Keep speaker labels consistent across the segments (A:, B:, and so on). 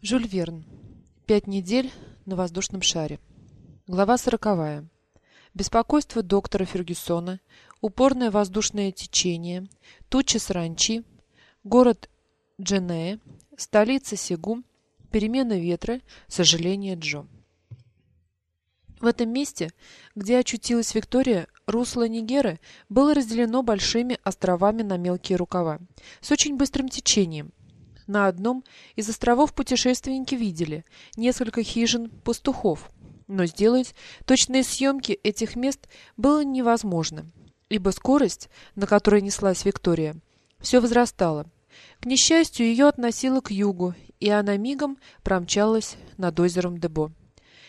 A: Жюль Верн. Пять недель на воздушном шаре. Глава сороковая. Беспокойство доктора Фергюсона, упорное воздушное течение, тучи саранчи, город Дженея, столица Сегу, перемена ветра, сожаление Джо. В этом месте, где очутилась Виктория, русло Нигеры было разделено большими островами на мелкие рукава, с очень быстрым течением, на одном из островов путешественники видели несколько хижин пастухов, но сделать точные съемки этих мест было невозможно, ибо скорость, на которой неслась Виктория, все возрастала. К несчастью, ее относило к югу, и она мигом промчалась над озером Дебо.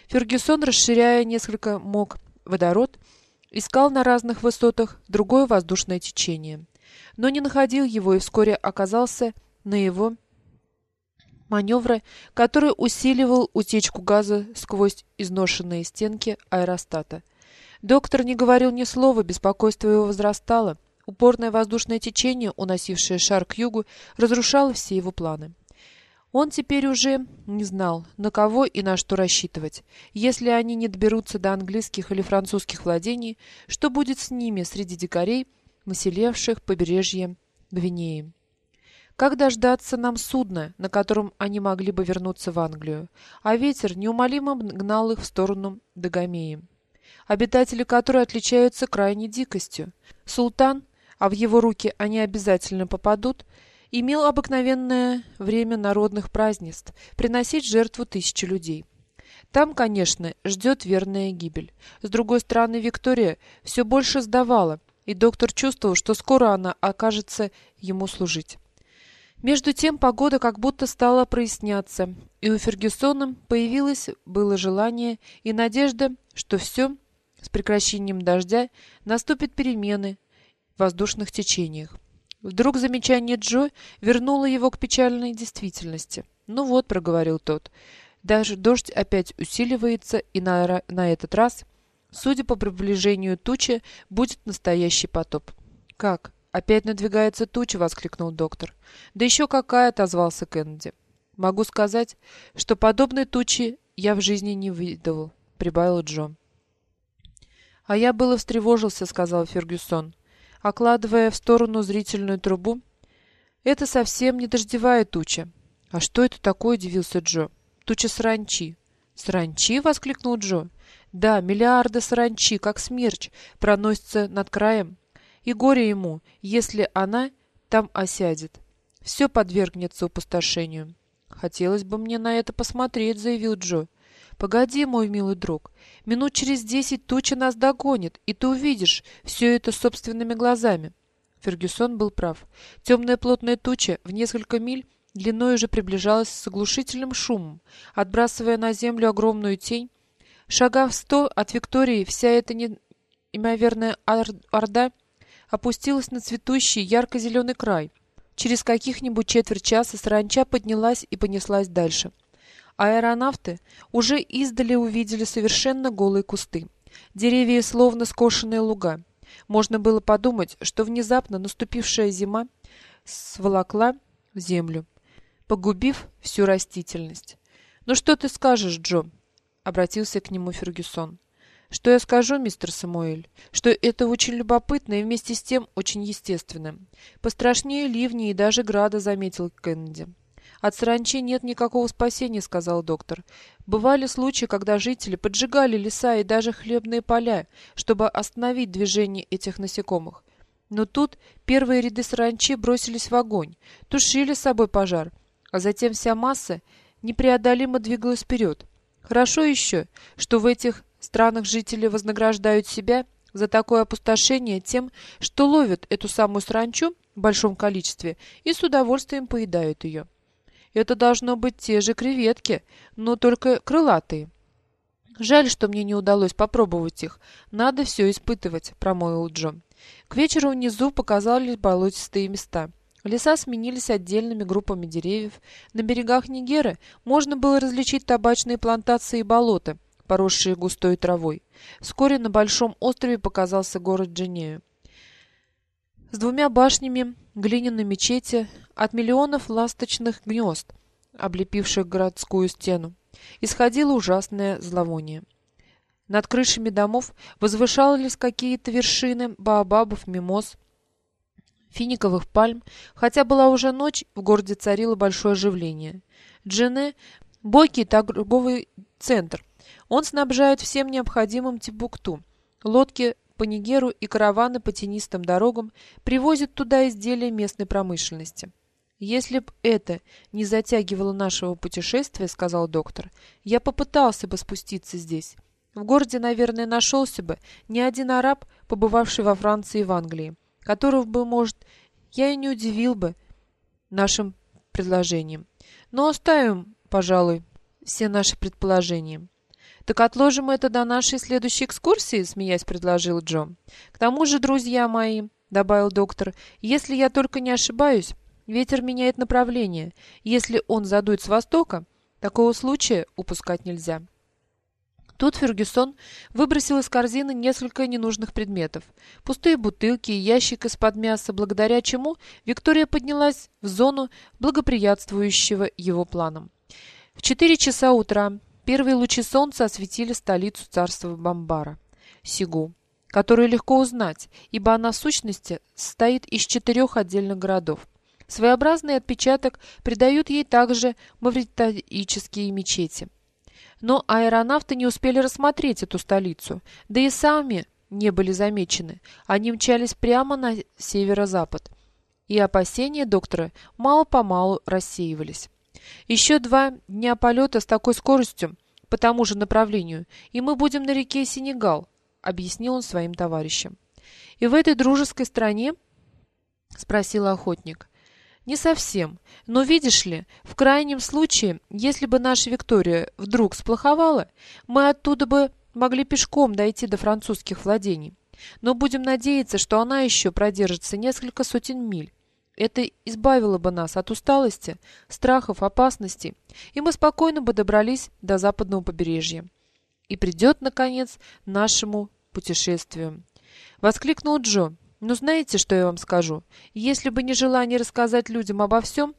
A: Фергюсон, расширяя несколько мог водород, искал на разных высотах другое воздушное течение, но не находил его и вскоре оказался на его маневра, который усиливал утечку газа сквозь изношенные стенки аэростата. Доктор не говорил ни слова, беспокойство его возрастало. Упорное воздушное течение, уносившее шар к югу, разрушало все его планы. Он теперь уже не знал, на кого и на что рассчитывать. Если они не доберутся до английских или французских владений, что будет с ними среди дикарей, населявших побережье Гвинеи? Как дождаться нам судна, на котором они могли бы вернуться в Англию? А ветер неумолимо гнал их в сторону Дагомеи, обитатели которой отличаются крайней дикостью. Султан, а в его руки они обязательно попадут, имел обыкновенное время народных празднеств приносить жертву тысячи людей. Там, конечно, ждет верная гибель. С другой стороны, Виктория все больше сдавала, и доктор чувствовал, что скоро она окажется ему служить. Между тем погода как будто стала проясняться, и у Фергюсона появилось было желание и надежда, что все с прекращением дождя наступит перемены в воздушных течениях. Вдруг замечание Джо вернуло его к печальной действительности. «Ну вот», — проговорил тот, — «даже дождь опять усиливается, и на, на этот раз, судя по приближению тучи, будет настоящий потоп». «Как?» «Опять надвигается туча!» — воскликнул доктор. «Да еще какая!» — отозвался Кеннеди. «Могу сказать, что подобной тучи я в жизни не видывал», — прибавил Джо. «А я было встревожился», — сказал Фергюсон, окладывая в сторону зрительную трубу. «Это совсем не дождевая туча». «А что это такое?» — удивился Джо. «Туча саранчи». «Саранчи?» — воскликнул Джо. «Да, миллиарды саранчи, как смерч, проносятся над краем и горе ему, если она там осядет. Все подвергнется опустошению. «Хотелось бы мне на это посмотреть», — заявил Джо. «Погоди, мой милый друг. Минут через десять туча нас догонит, и ты увидишь все это собственными глазами». Фергюсон был прав. Темная плотная туча в несколько миль длиной уже приближалась с оглушительным шумом, отбрасывая на землю огромную тень. Шагав сто от Виктории вся эта неимоверная орда опустилась на цветущий ярко-зеленый край. Через каких-нибудь четверть часа саранча поднялась и понеслась дальше. Аэронавты уже издали увидели совершенно голые кусты. Деревья словно скошенные луга. Можно было подумать, что внезапно наступившая зима сволокла землю, погубив всю растительность. «Ну что ты скажешь, Джо?» — обратился к нему Фергюсон. Что я скажу, мистер Самуэль? Что это очень любопытно и вместе с тем очень естественно. Пострашнее ливни и даже града, заметил Кеннеди. От саранчи нет никакого спасения, сказал доктор. Бывали случаи, когда жители поджигали леса и даже хлебные поля, чтобы остановить движение этих насекомых. Но тут первые ряды саранчи бросились в огонь, тушили с собой пожар, а затем вся масса непреодолимо двигалась вперед. Хорошо еще, что в этих странах жители вознаграждают себя за такое опустошение тем, что ловят эту самую саранчу в большом количестве и с удовольствием поедают ее. Это должно быть те же креветки, но только крылатые. Жаль, что мне не удалось попробовать их. Надо все испытывать, промолвил Джо. К вечеру внизу показались болотистые места. Леса сменились отдельными группами деревьев. На берегах Нигеры можно было различить табачные плантации и болота – поросшие густой травой. Вскоре на большом острове показался город Дженею. С двумя башнями, глиняной мечети, от миллионов ласточных гнезд облепивших городскую стену, исходило ужасное зловоние. Над крышами домов возвышались какие-то вершины баобабов, мимоз, финиковых пальм. Хотя была уже ночь, в городе царило большое оживление. Джене – бойкий торговый центр. Он снабжает всем необходимым Тибукту. Лодки по Нигеру и караваны по тенистым дорогам привозят туда изделия местной промышленности. «Если б это не затягивало нашего путешествия, — сказал доктор, — я попытался бы спуститься здесь. В городе, наверное, нашелся бы не один араб, побывавший во Франции и в Англии, которого бы, может, я и не удивил бы нашим предложением. Но оставим, пожалуй, все наши предположения. «Так отложим это до нашей следующей экскурсии», — смеясь предложил Джо. «К тому же, друзья мои», — добавил доктор, — «если я только не ошибаюсь, ветер меняет направление. Если он задует с востока, такого случая упускать нельзя». Тут Фергюсон выбросил из корзины несколько ненужных предметов. Пустые бутылки и ящик из-под мяса, благодаря чему Виктория поднялась в зону, благоприятствующего его планам. В четыре часа утра Первые лучи солнца осветили столицу царства Бамбара, Сигу, которую легко узнать, ибо она в сущности состоит из четырех отдельных городов. Своеобразный отпечаток придают ей также мавританические мечети. Но аэронавты не успели рассмотреть эту столицу, да и сами не были замечены. Они мчались прямо на северо-запад, и опасения доктора мало-помалу рассеивались. Еще два дня полета с такой скоростью по тому же направлению, и мы будем на реке Сенегал, объяснил он своим товарищам. И в этой дружеской стране? спросил охотник. Не совсем. Но видишь ли, в крайнем случае, если бы наша Виктория вдруг сплоховала, мы оттуда бы могли пешком дойти до французских владений. Но будем надеяться, что она еще продержится несколько сотен миль. Это избавило бы нас от усталости, страхов, опасностей, и мы спокойно бы добрались до западного побережья. И придет, наконец, нашему путешествию. Воскликнул Джо. «Ну знаете, что я вам скажу? Если бы не желание рассказать людям обо всем,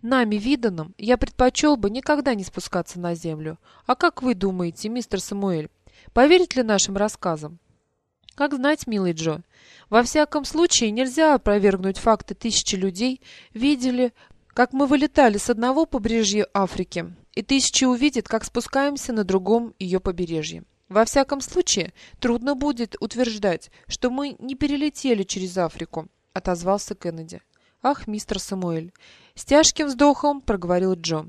A: нами виданном, я предпочел бы никогда не спускаться на землю. А как вы думаете, мистер Самуэль, поверит ли нашим рассказам?» Как знать, милый Джо. Во всяком случае, нельзя опровергнуть факты тысячи людей видели, как мы вылетали с одного побережья Африки, и тысячи увидят, как спускаемся на другом ее побережье. Во всяком случае, трудно будет утверждать, что мы не перелетели через Африку, отозвался Кеннеди. Ах, мистер Самуэль, с тяжким вздохом проговорил Джо.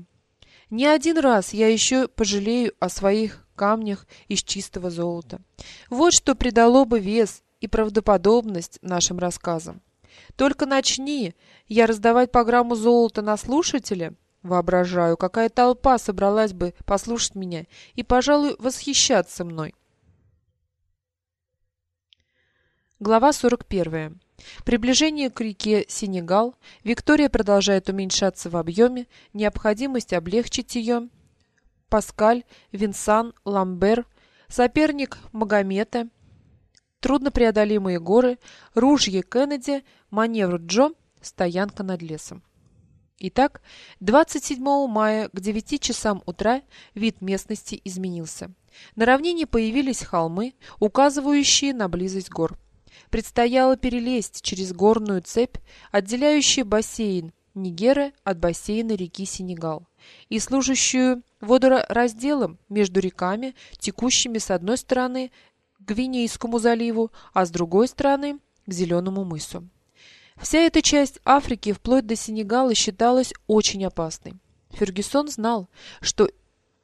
A: Не один раз я еще пожалею о своих камнях из чистого золота. Вот что придало бы вес и правдоподобность нашим рассказам. Только начни я раздавать программу золота на слушателя, воображаю, какая толпа собралась бы послушать меня и, пожалуй, восхищаться мной. Глава 41. Приближение к реке Сенегал. Виктория продолжает уменьшаться в объеме. Необходимость облегчить ее. Паскаль, Винсан, Ламбер. Соперник Магомета. Труднопреодолимые горы. Ружье Кеннеди. Маневр Джо. Стоянка над лесом. Итак, 27 мая к 9 часам утра вид местности изменился. На равнине появились холмы, указывающие на близость гор. Предстояло перелезть через горную цепь, отделяющую бассейн Нигера от бассейна реки Сенегал, и служащую водоразделом между реками, текущими с одной стороны к Гвинейскому заливу, а с другой стороны к Зеленому мысу. Вся эта часть Африки вплоть до Сенегала считалась очень опасной. Фергюсон знал, что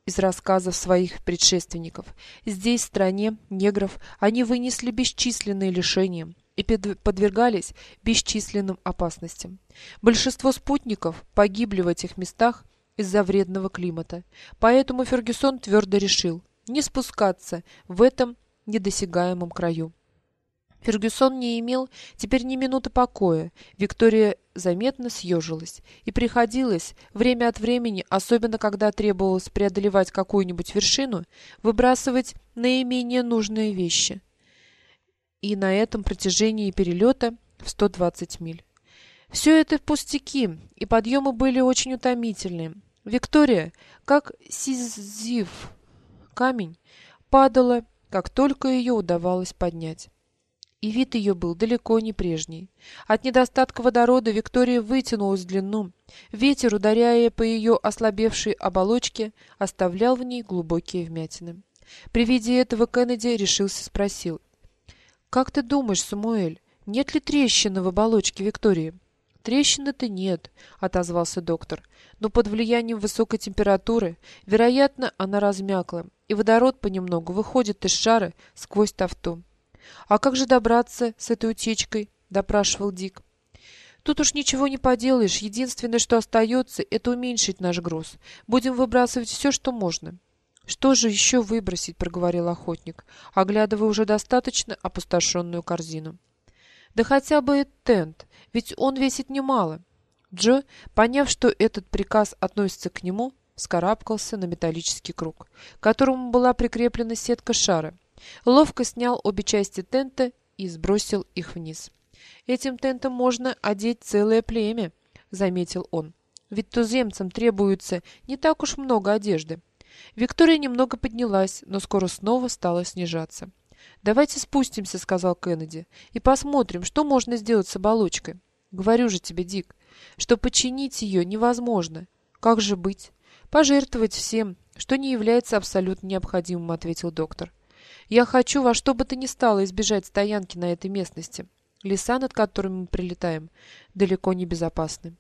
A: из рассказов своих предшественников. Здесь, в стране негров, они вынесли бесчисленные лишения и подвергались бесчисленным опасностям. Большинство спутников погибли в этих местах из-за вредного климата. Поэтому Фергюсон твердо решил не спускаться в этом недосягаемом краю. Фергюсон не имел теперь ни минуты покоя. Виктория заметно съежилась, и приходилось время от времени, особенно когда требовалось преодолевать какую-нибудь вершину, выбрасывать наименее нужные вещи. И на этом протяжении перелета в 120 миль. Все это пустяки, и подъемы были очень утомительные. Виктория, как сизиф камень, падала, как только ее удавалось поднять. И вид ее был далеко не прежний. От недостатка водорода Виктория вытянулась в длину. Ветер, ударяя по ее ослабевшей оболочке, оставлял в ней глубокие вмятины. При виде этого Кеннеди решился спросил. «Как ты думаешь, Самуэль, нет ли трещины в оболочке Виктории?» «Трещины-то нет», — отозвался доктор. «Но под влиянием высокой температуры, вероятно, она размякла, и водород понемногу выходит из шара сквозь тафту. «А как же добраться с этой утечкой?» — допрашивал Дик. «Тут уж ничего не поделаешь. Единственное, что остается, это уменьшить наш груз. Будем выбрасывать все, что можно». «Что же еще выбросить?» — проговорил охотник, оглядывая уже достаточно опустошенную корзину. «Да хотя бы тент, ведь он весит немало». Джо, поняв, что этот приказ относится к нему, вскарабкался на металлический круг, к которому была прикреплена сетка шара, Ловко снял обе части тента и сбросил их вниз. «Этим тентом можно одеть целое племя», — заметил он. «Ведь туземцам требуется не так уж много одежды». Виктория немного поднялась, но скоро снова стала снижаться. «Давайте спустимся», — сказал Кеннеди, — «и посмотрим, что можно сделать с оболочкой. Говорю же тебе, Дик, что починить ее невозможно. Как же быть? Пожертвовать всем, что не является абсолютно необходимым», — ответил доктор. Я хочу во что бы то ни стало избежать стоянки на этой местности. Леса, над которыми мы прилетаем, далеко не безопасны.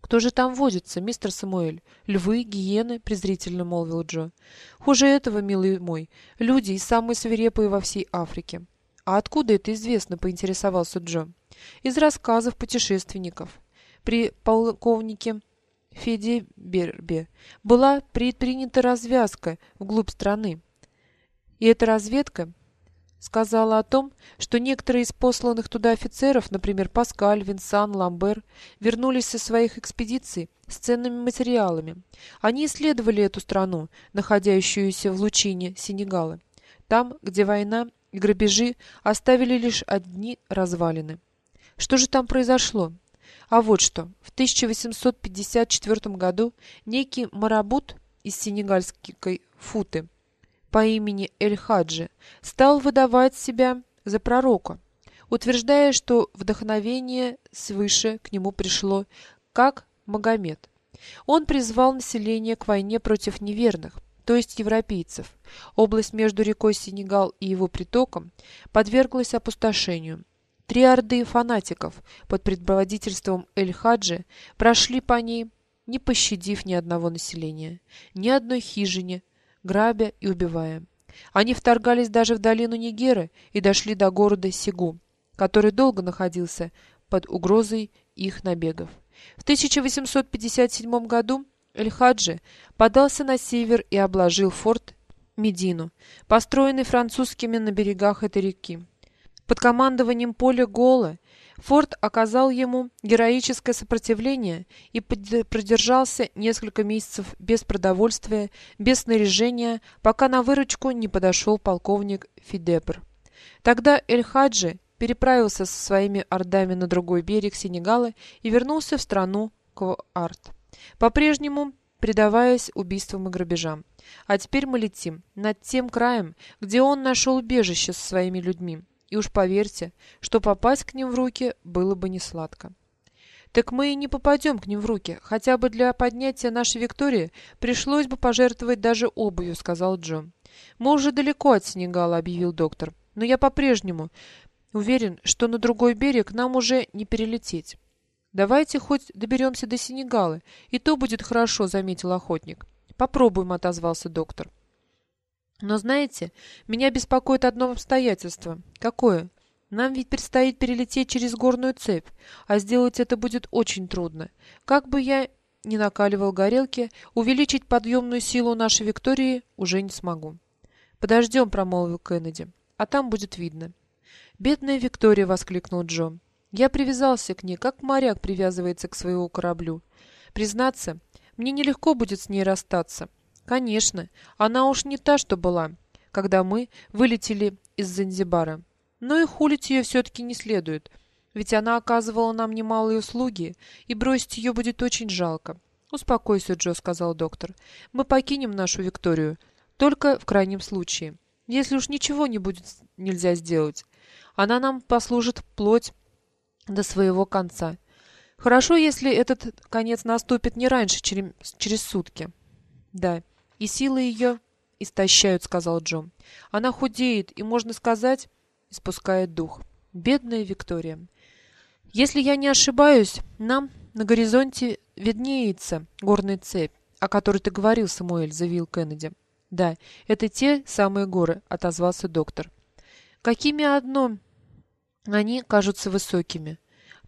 A: «Кто же там возится, мистер Самуэль? Львы, гиены?» — презрительно молвил Джо. «Хуже этого, милый мой, люди и самые свирепые во всей Африке». «А откуда это известно?» — поинтересовался Джо. «Из рассказов путешественников. При полковнике Феде Бербе была предпринята развязка вглубь страны. И эта разведка сказала о том, что некоторые из посланных туда офицеров, например, Паскаль, Винсан, Ламбер, вернулись со своих экспедиций с ценными материалами. Они исследовали эту страну, находящуюся в лучине Сенегала, там, где война и грабежи оставили лишь одни развалины. Что же там произошло? А вот что. В 1854 году некий марабут из сенегальской Футы по имени Эль-Хаджи стал выдавать себя за пророка, утверждая, что вдохновение свыше к нему пришло, как Магомед. Он призвал население к войне против неверных, то есть европейцев. Область между рекой Сенегал и его притоком подверглась опустошению. Три орды фанатиков под предводительством Эль-Хаджи прошли по ней, не пощадив ни одного населения, ни одной хижине, грабя и убивая. Они вторгались даже в долину Нигеры и дошли до города Сигу, который долго находился под угрозой их набегов. В 1857 году Эль-Хаджи подался на север и обложил форт Медину, построенный французскими на берегах этой реки. Под командованием Поля Гола Форд оказал ему героическое сопротивление и продержался несколько месяцев без продовольствия, без снаряжения, пока на выручку не подошел полковник Фидепр. Тогда Эль-Хаджи переправился со своими ордами на другой берег Сенегала и вернулся в страну Коарт, по-прежнему предаваясь убийствам и грабежам. А теперь мы летим над тем краем, где он нашел убежище со своими людьми. И уж поверьте, что попасть к ним в руки было бы не сладко. Так мы и не попадем к ним в руки. Хотя бы для поднятия нашей Виктории пришлось бы пожертвовать даже обувью, сказал Джо. Мы уже далеко от Сенегала, объявил доктор. Но я по-прежнему уверен, что на другой берег нам уже не перелететь. Давайте хоть доберемся до Сенегала, и то будет хорошо, заметил охотник. Попробуем, отозвался доктор. Но знаете, меня беспокоит одно обстоятельство. Какое? Нам ведь предстоит перелететь через горную цепь, а сделать это будет очень трудно. Как бы я ни накаливал горелки, увеличить подъемную силу нашей Виктории уже не смогу. «Подождем», — промолвил Кеннеди, — «а там будет видно». «Бедная Виктория!» — воскликнул Джо. «Я привязался к ней, как моряк привязывается к своему кораблю. Признаться, мне нелегко будет с ней расстаться». Конечно, она уж не та, что была, когда мы вылетели из Занзибара. Но и хулить ее все-таки не следует, ведь она оказывала нам немалые услуги, и бросить ее будет очень жалко. «Успокойся, Джо», — сказал доктор. «Мы покинем нашу Викторию. Только в крайнем случае. Если уж ничего не будет нельзя сделать. Она нам послужит плоть до своего конца. Хорошо, если этот конец наступит не раньше, через, через сутки». «Да, и силы ее истощают», — сказал Джо. «Она худеет и, можно сказать, испускает дух. Бедная Виктория. Если я не ошибаюсь, нам на горизонте виднеется горная цепь, о которой ты говорил, Самуэль, заявил Кеннеди. Да, это те самые горы, отозвался доктор. Какими одно они кажутся высокими.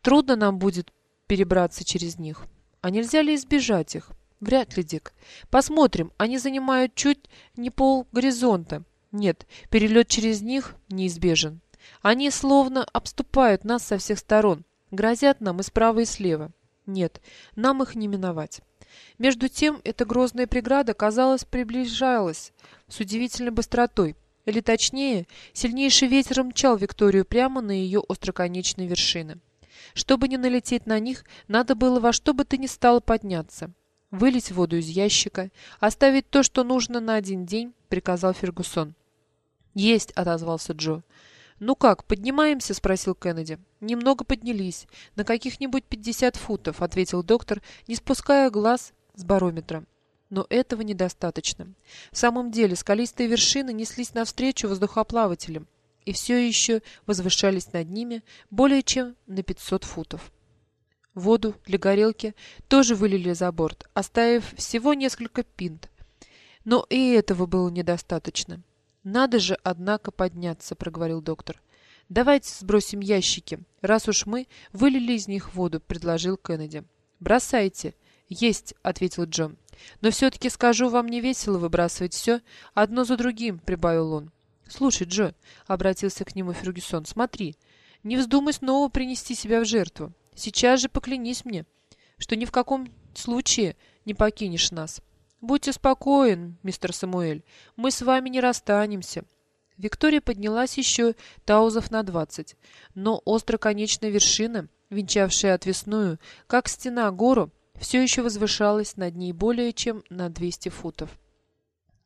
A: Трудно нам будет перебраться через них. А нельзя ли избежать их? Вряд ли, Дик. Посмотрим, они занимают чуть не пол горизонта. Нет, перелет через них неизбежен. Они словно обступают нас со всех сторон, грозят нам и справа, и слева. Нет, нам их не миновать. Между тем, эта грозная преграда, казалось, приближалась с удивительной быстротой, или точнее, сильнейший ветер мчал Викторию прямо на ее остроконечные вершины. Чтобы не налететь на них, надо было во что бы то ни стало подняться. Вылить воду из ящика, оставить то, что нужно на один день, приказал Фергусон. «Есть!» — отозвался Джо. «Ну как, поднимаемся?» — спросил Кеннеди. «Немного поднялись. На каких-нибудь пятьдесят футов», — ответил доктор, не спуская глаз с барометра. Но этого недостаточно. В самом деле скалистые вершины неслись навстречу воздухоплавателям и все еще возвышались над ними более чем на 500 футов. Воду для горелки тоже вылили за борт, оставив всего несколько пинт. Но и этого было недостаточно. «Надо же, однако, подняться», — проговорил доктор. «Давайте сбросим ящики, раз уж мы вылили из них воду», — предложил Кеннеди. «Бросайте». «Есть», — ответил Джон. «Но все-таки скажу, вам не весело выбрасывать все одно за другим», — прибавил он. «Слушай, Джо», — обратился к нему Фергюсон, — «смотри, не вздумай снова принести себя в жертву. Сейчас же поклянись мне, что ни в каком случае не покинешь нас». «Будьте спокоен, мистер Самуэль, мы с вами не расстанемся». Виктория поднялась еще таузов на двадцать, но остроконечная вершина, венчавшая отвесную, как стена гору, все еще возвышалась над ней более чем на двести футов.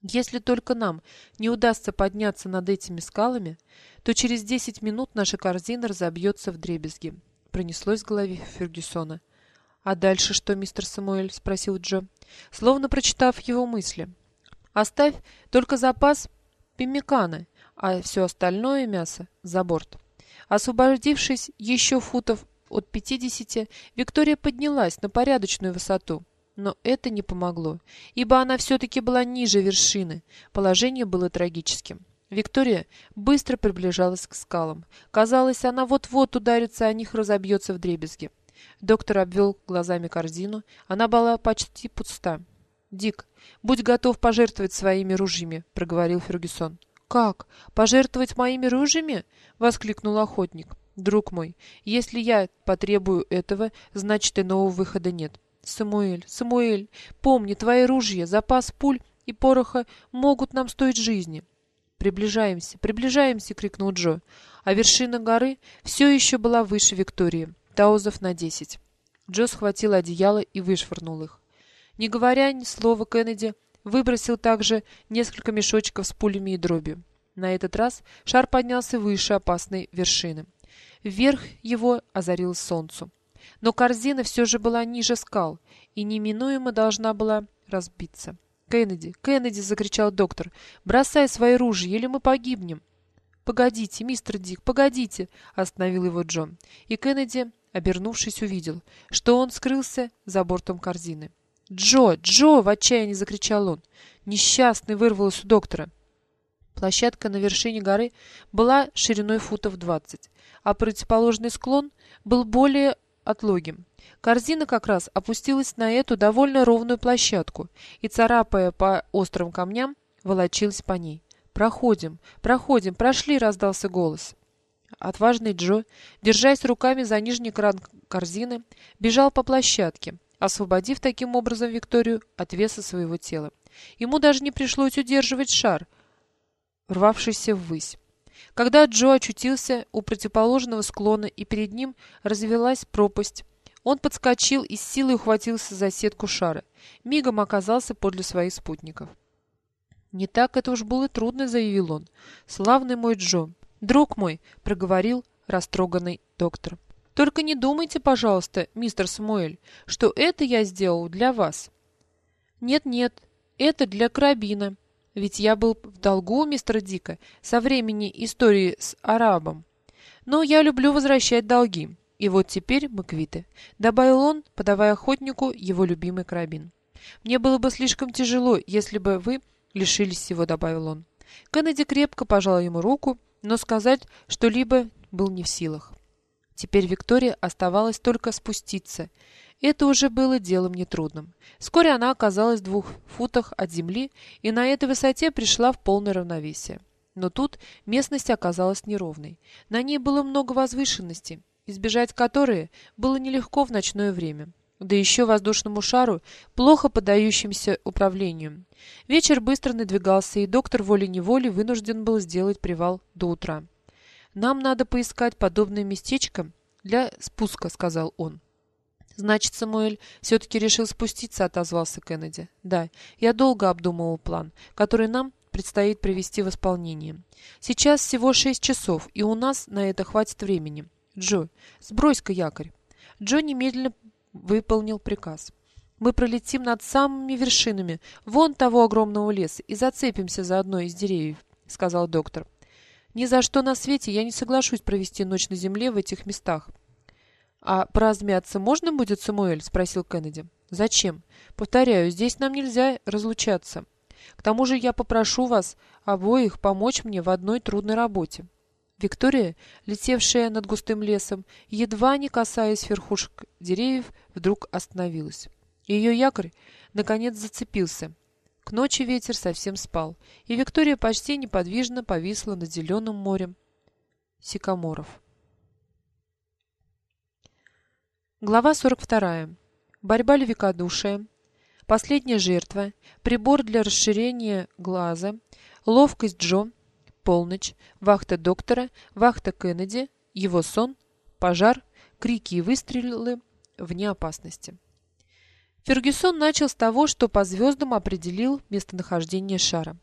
A: Если только нам не удастся подняться над этими скалами, то через десять минут наша корзина разобьется в дребезги. Пронеслось в голове Фергюсона. «А дальше что, мистер Самуэль?» — спросил Джо, словно прочитав его мысли. «Оставь только запас пимикана, а все остальное мясо за борт». Освободившись еще футов от пятидесяти, Виктория поднялась на порядочную высоту. Но это не помогло, ибо она все-таки была ниже вершины. Положение было трагическим. Виктория быстро приближалась к скалам. Казалось, она вот-вот ударится о них и разобьется в дребезги. Доктор обвел глазами корзину. Она была почти пуста. «Дик, будь готов пожертвовать своими ружьями», — проговорил Фергюсон. «Как? Пожертвовать моими ружьями?» — воскликнул охотник. «Друг мой, если я потребую этого, значит, иного выхода нет. Самуэль, Самуэль, помни, твои ружья, запас пуль и пороха могут нам стоить жизни». «Приближаемся, приближаемся!» — крикнул Джо. А вершина горы все еще была выше Виктории таузов на десять. Джо схватил одеяло и вышвырнул их. Не говоря ни слова Кеннеди, выбросил также несколько мешочков с пулями и дробью. На этот раз шар поднялся выше опасной вершины. Вверх его озарил солнцу. Но корзина все же была ниже скал и неминуемо должна была разбиться. «Кеннеди! Кеннеди!» — закричал доктор. «Бросай свои ружья, или мы погибнем!» «Погодите, мистер Дик, погодите!» — остановил его Джон. И Кеннеди Обернувшись, увидел, что он скрылся за бортом корзины. «Джо! Джо!» — в отчаянии закричал он. Несчастный вырвалось у доктора. Площадка на вершине горы была шириной футов двадцать, а противоположный склон был более отлогим. Корзина как раз опустилась на эту довольно ровную площадку и, царапая по острым камням, волочилась по ней. «Проходим, проходим, прошли!» — раздался голос. Отважный Джо, держась руками за нижний кран корзины, бежал по площадке, освободив таким образом Викторию от веса своего тела. Ему даже не пришлось удерживать шар, рвавшийся ввысь. Когда Джо очутился у противоположного склона и перед ним развелась пропасть, Он подскочил и с силой ухватился за сетку шара. Мигом оказался подле своих спутников. «Не так это уж было трудно», — заявил он. «Славный мой Джо! Друг мой!» — проговорил растроганный доктор. «Только не думайте, пожалуйста, мистер Самуэль, что это я сделал для вас». «Нет-нет, это для карабина. Ведь я был в долгу у мистера Дика со времени истории с арабом. Но я люблю возвращать долги. И вот теперь мы квиты», — добавил он, подавая охотнику его любимый карабин. «Мне было бы слишком тяжело, если бы вы лишились всего», — добавил он. Кеннеди крепко пожал ему руку, но сказать что-либо был не в силах. Теперь Виктория оставалось только спуститься. Это уже было делом нетрудным. Вскоре она оказалась в двух футах от земли и на этой высоте пришла в полное равновесие. Но тут местность оказалась неровной. На ней было много возвышенностей, избежать которые было нелегко в ночное время. Да еще воздушному шару, плохо поддающимся управлению. Вечер быстро надвигался, и доктор волей-неволей вынужден был сделать привал до утра. «Нам надо поискать подобное местечко для спуска», — сказал он. «Значит, Самуэль все-таки решил спуститься», — отозвался Кеннеди. «Да, я долго обдумывал план, который нам предстоит привести в исполнение. Сейчас всего шесть часов, и у нас на это хватит времени. Джо, сбрось-ка якорь». Джо немедленно выполнил приказ. «Мы пролетим над самыми вершинами вон того огромного леса и зацепимся за одно из деревьев», — сказал доктор. «Ни за что на свете я не соглашусь провести ночь на земле в этих местах». «А поразмяться можно будет, Самуэль?» — спросил Кеннеди. «Зачем? Повторяю, здесь нам нельзя разлучаться. К тому же я попрошу вас обоих помочь мне в одной трудной работе». Виктория, летевшая над густым лесом, едва не касаясь верхушек деревьев, вдруг остановилась. Ее якорь, наконец, зацепился. К ночи ветер совсем спал, и Виктория почти неподвижно повисла над зеленым морем сикаморов. Глава 42. Борьба великодушия. Последняя жертва. Прибор для расширения глаза. Ловкость Джо. Полночь. Вахта доктора. Вахта Кеннеди. Его сон. Пожар. Крики и выстрелы вне опасности. Фергюсон начал с того, что по звездам определил местонахождение шара.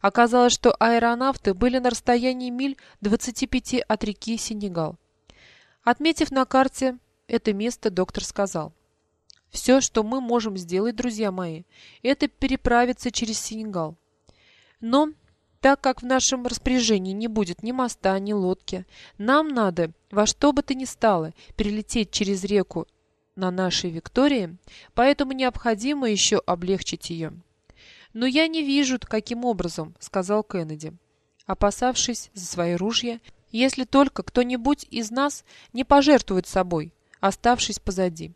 A: Оказалось, что аэронавты были на расстоянии миль 25 от реки Сенегал. Отметив на карте это место, доктор сказал. «Все, что мы можем сделать, друзья мои, это переправиться через Сенегал. Но так как в нашем распоряжении не будет ни моста, ни лодки, нам надо во что бы то ни стало перелететь через реку на нашей Виктории, поэтому необходимо еще облегчить ее. «Но я не вижу, каким образом», — сказал Кеннеди, опасавшись за свои ружья, «если только кто-нибудь из нас не пожертвует собой, оставшись позади.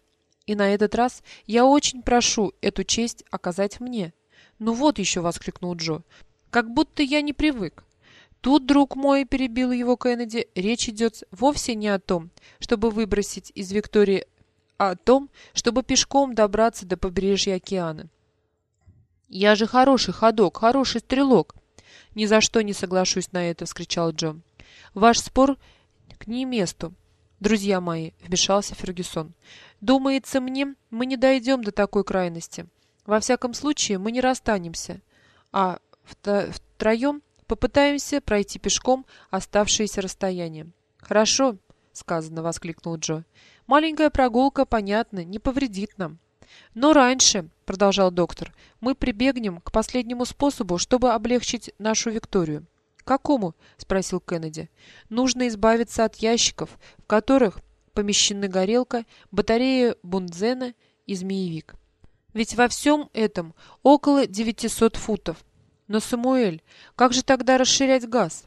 A: И на этот раз я очень прошу эту честь оказать мне». «Ну вот еще!» — воскликнул Джо. Как будто я не привык. Тут, друг мой, перебил его Кеннеди, речь идет вовсе не о том, чтобы выбросить из Виктории, а о том, чтобы пешком добраться до побережья океана. «Я же хороший ходок, хороший стрелок!» «Ни за что не соглашусь на это!» — вскричал Джо. «Ваш спор к не месту, друзья мои!» — вмешался Фергюсон. «Думается мне, мы не дойдем до такой крайности. Во всяком случае, мы не расстанемся. А втроем попытаемся пройти пешком оставшееся расстояние. «Хорошо», — сказано, — воскликнул Джо. «Маленькая прогулка, понятно, не повредит нам». «Но раньше», — продолжал доктор, — «мы прибегнем к последнему способу, чтобы облегчить нашу Викторию». «Какому?» — спросил Кеннеди. «Нужно избавиться от ящиков, в которых помещены горелка, батарея Бунзена и змеевик. Ведь во всем этом около 900 футов. Но, Самуэль, как же тогда расширять газ?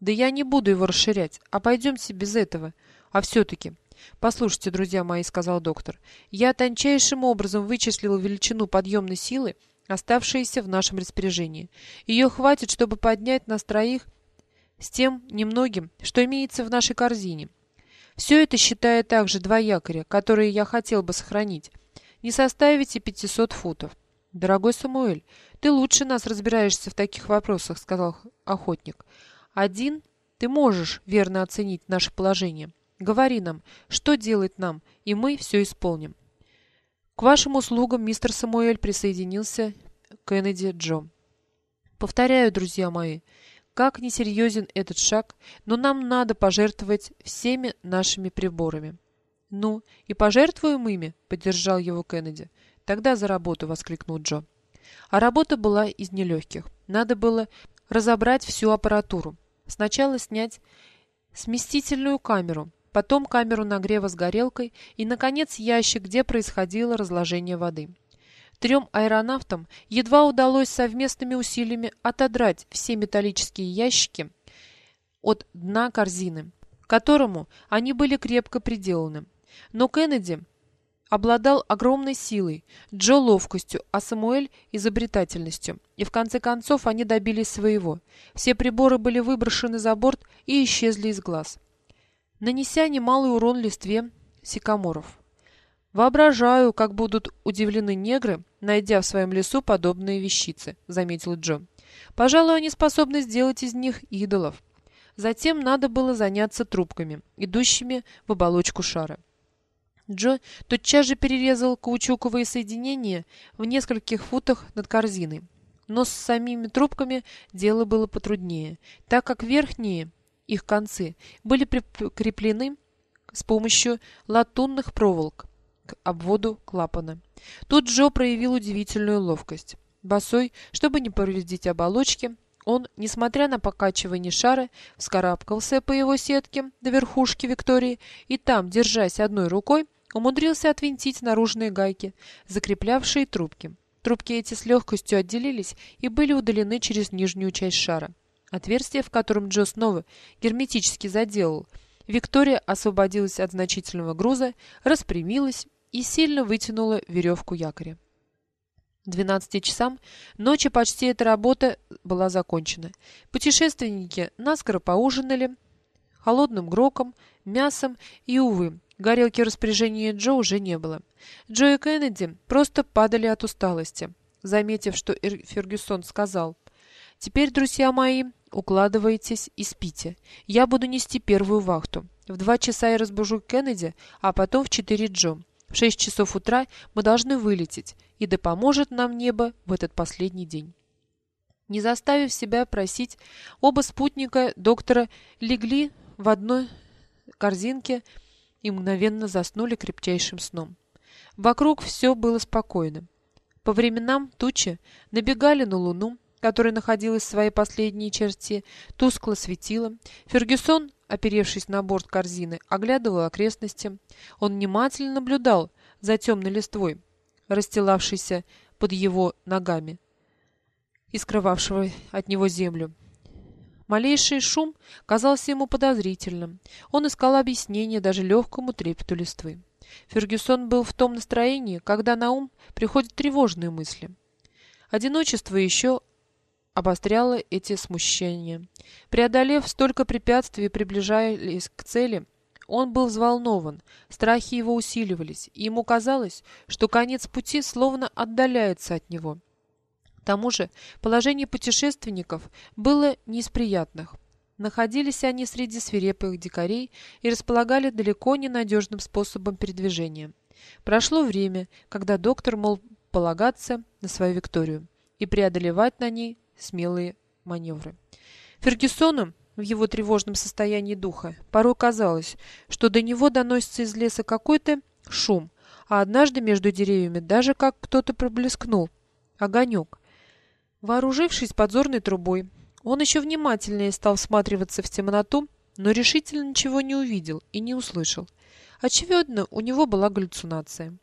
A: Да я не буду его расширять, а пойдемте без этого. А все-таки... Послушайте, друзья мои, сказал доктор, я тончайшим образом вычислил величину подъемной силы, оставшейся в нашем распоряжении. Ее хватит, чтобы поднять нас троих с тем немногим, что имеется в нашей корзине. Все это, считая также два якоря, которые я хотел бы сохранить, не составить и 500 футов. «Дорогой Самуэль, ты лучше нас разбираешься в таких вопросах», — сказал охотник. «Один ты можешь верно оценить наше положение. Говори нам, что делать нам, и мы все исполним. К вашим услугам мистер Самуэль присоединился Кеннеди Джо. Повторяю, друзья мои, как несерьезен этот шаг, но нам надо пожертвовать всеми нашими приборами. Ну, и пожертвуем ими, поддержал его Кеннеди. Тогда за работу, воскликнул Джо. А работа была из нелегких. Надо было разобрать всю аппаратуру. Сначала снять сместительную камеру, потом камеру нагрева с горелкой и, наконец, ящик, где происходило разложение воды. Трем аэронавтам едва удалось совместными усилиями отодрать все металлические ящики от дна корзины, к которому они были крепко приделаны. Но Кеннеди обладал огромной силой, Джо ловкостью, а Самуэль изобретательностью. И в конце концов они добились своего. Все приборы были выброшены за борт и исчезли из глаз, нанеся немалый урон листве сикаморов. «Воображаю, как будут удивлены негры, найдя в своем лесу подобные вещицы», — заметил Джо. «Пожалуй, они способны сделать из них идолов». Затем надо было заняться трубками, идущими в оболочку шара. Джо тотчас же перерезал каучуковые соединения в нескольких футах над корзиной. Но с самими трубками дело было потруднее, так как верхние их концы были прикреплены с помощью латунных проволок к обводу клапана. Тут Джо проявил удивительную ловкость. Босой, чтобы не повредить оболочки, он, несмотря на покачивание шара, вскарабкался по его сетке до верхушки Виктории и там, держась одной рукой, умудрился отвинтить наружные гайки, закреплявшие трубки. Трубки эти с легкостью отделились и были удалены через нижнюю часть шара. Отверстие, в котором Джо снова герметически заделал, Виктория освободилась от значительного груза, распрямилась и сильно вытянула веревку якоря. К 12 часам ночи почти эта работа была закончена. Путешественники наскоро поужинали холодным гроком, мясом и, увы, Горелки в распоряжении Джо уже не было. Джо и Кеннеди просто падали от усталости. Заметив, что Фергюсон сказал, «Теперь, друзья мои, укладывайтесь и спите. Я буду нести первую вахту. В два часа я разбужу Кеннеди, а потом в четыре Джо. В шесть часов утра мы должны вылететь, и да поможет нам небо в этот последний день». Не заставив себя просить, оба спутника доктора легли в одной корзинке, и мгновенно заснули крепчайшим сном. Вокруг все было спокойно. По временам тучи набегали на луну, которая находилась в своей последней черте, тускло светила. Фергюсон, оперевшись на борт корзины, оглядывал окрестности. Он внимательно наблюдал за темной листвой, расстилавшейся под его ногами и скрывавшего от него землю. Малейший шум казался ему подозрительным. Он искал объяснение даже легкому трепету листвы. Фергюсон был в том настроении, когда на ум приходят тревожные мысли. Одиночество еще обостряло эти смущения. Преодолев столько препятствий и приближаясь к цели, он был взволнован, страхи его усиливались, и ему казалось, что конец пути словно отдаляется от него тому же положение путешественников было не из приятных. Находились они среди свирепых дикарей и располагали далеко не надежным способом передвижения. Прошло время, когда доктор мол полагаться на свою Викторию и преодолевать на ней смелые маневры. Фергюсону в его тревожном состоянии духа порой казалось, что до него доносится из леса какой-то шум, а однажды между деревьями даже как кто-то проблескнул огонек. Вооружившись подзорной трубой, он еще внимательнее стал всматриваться в темноту, но решительно ничего не увидел и не услышал. Очевидно, у него была галлюцинация.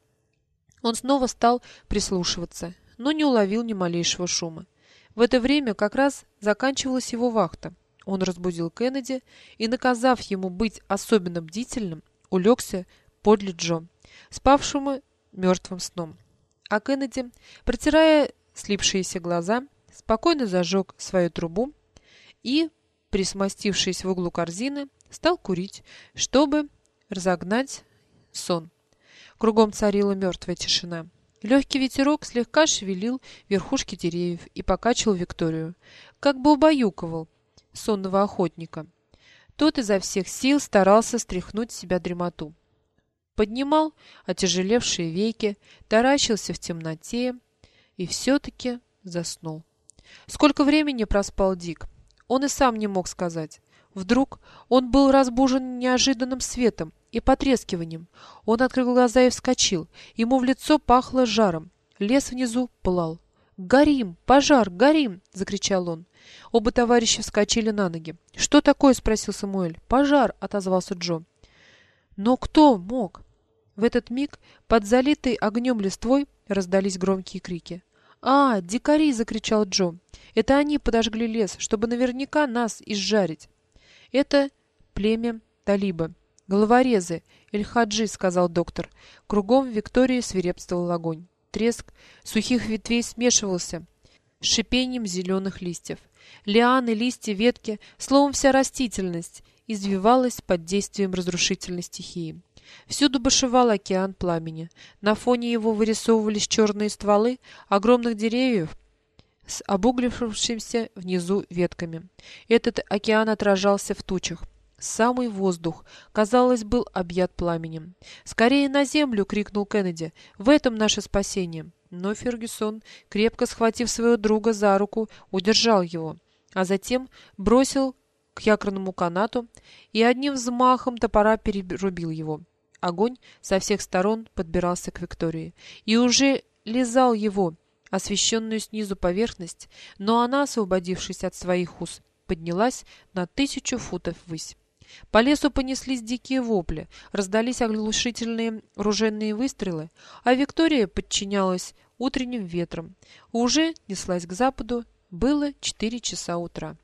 A: Он снова стал прислушиваться, но не уловил ни малейшего шума. В это время как раз заканчивалась его вахта. Он разбудил Кеннеди и, наказав ему быть особенно бдительным, улегся подле Джо, спавшему мертвым сном. А Кеннеди, протирая слипшиеся глаза, спокойно зажег свою трубу и, присмостившись в углу корзины, стал курить, чтобы разогнать сон. Кругом царила мертвая тишина. Легкий ветерок слегка шевелил верхушки деревьев и покачивал Викторию, как бы убаюкивал сонного охотника. Тот изо всех сил старался стряхнуть с себя дремоту. Поднимал отяжелевшие веки, таращился в темноте и все-таки заснул. Сколько времени проспал Дик, он и сам не мог сказать. Вдруг он был разбужен неожиданным светом и потрескиванием. Он открыл глаза и вскочил. Ему в лицо пахло жаром. Лес внизу пылал. «Горим! Пожар! Горим!» — закричал он. Оба товарища вскочили на ноги. «Что такое?» — спросил Самуэль. «Пожар!» — отозвался Джо. «Но кто мог?» В этот миг под залитой огнем листвой раздались громкие крики. «А, дикари!» — закричал Джо. «Это они подожгли лес, чтобы наверняка нас изжарить». «Это племя Талиба. Головорезы. Эль-Хаджи», — сказал доктор. Кругом в Виктории свирепствовал огонь. Треск сухих ветвей смешивался с шипением зеленых листьев. Лианы, листья, ветки, словом, вся растительность извивалась под действием разрушительной стихии. Всюду бушевал океан пламени. На фоне его вырисовывались черные стволы огромных деревьев с обуглившимся внизу ветками. Этот океан отражался в тучах. Самый воздух, казалось, был объят пламенем. «Скорее на землю!» — крикнул Кеннеди. «В этом наше спасение!» Но Фергюсон, крепко схватив своего друга за руку, удержал его, а затем бросил к якорному канату и одним взмахом топора перерубил его. Огонь со всех сторон подбирался к Виктории и уже лизал его, освещенную снизу поверхность, но она, освободившись от своих уз, поднялась на тысячу футов ввысь. По лесу понеслись дикие вопли, раздались оглушительные ружейные выстрелы, а Виктория подчинялась утренним ветрам. Уже неслась к западу, было четыре часа утра.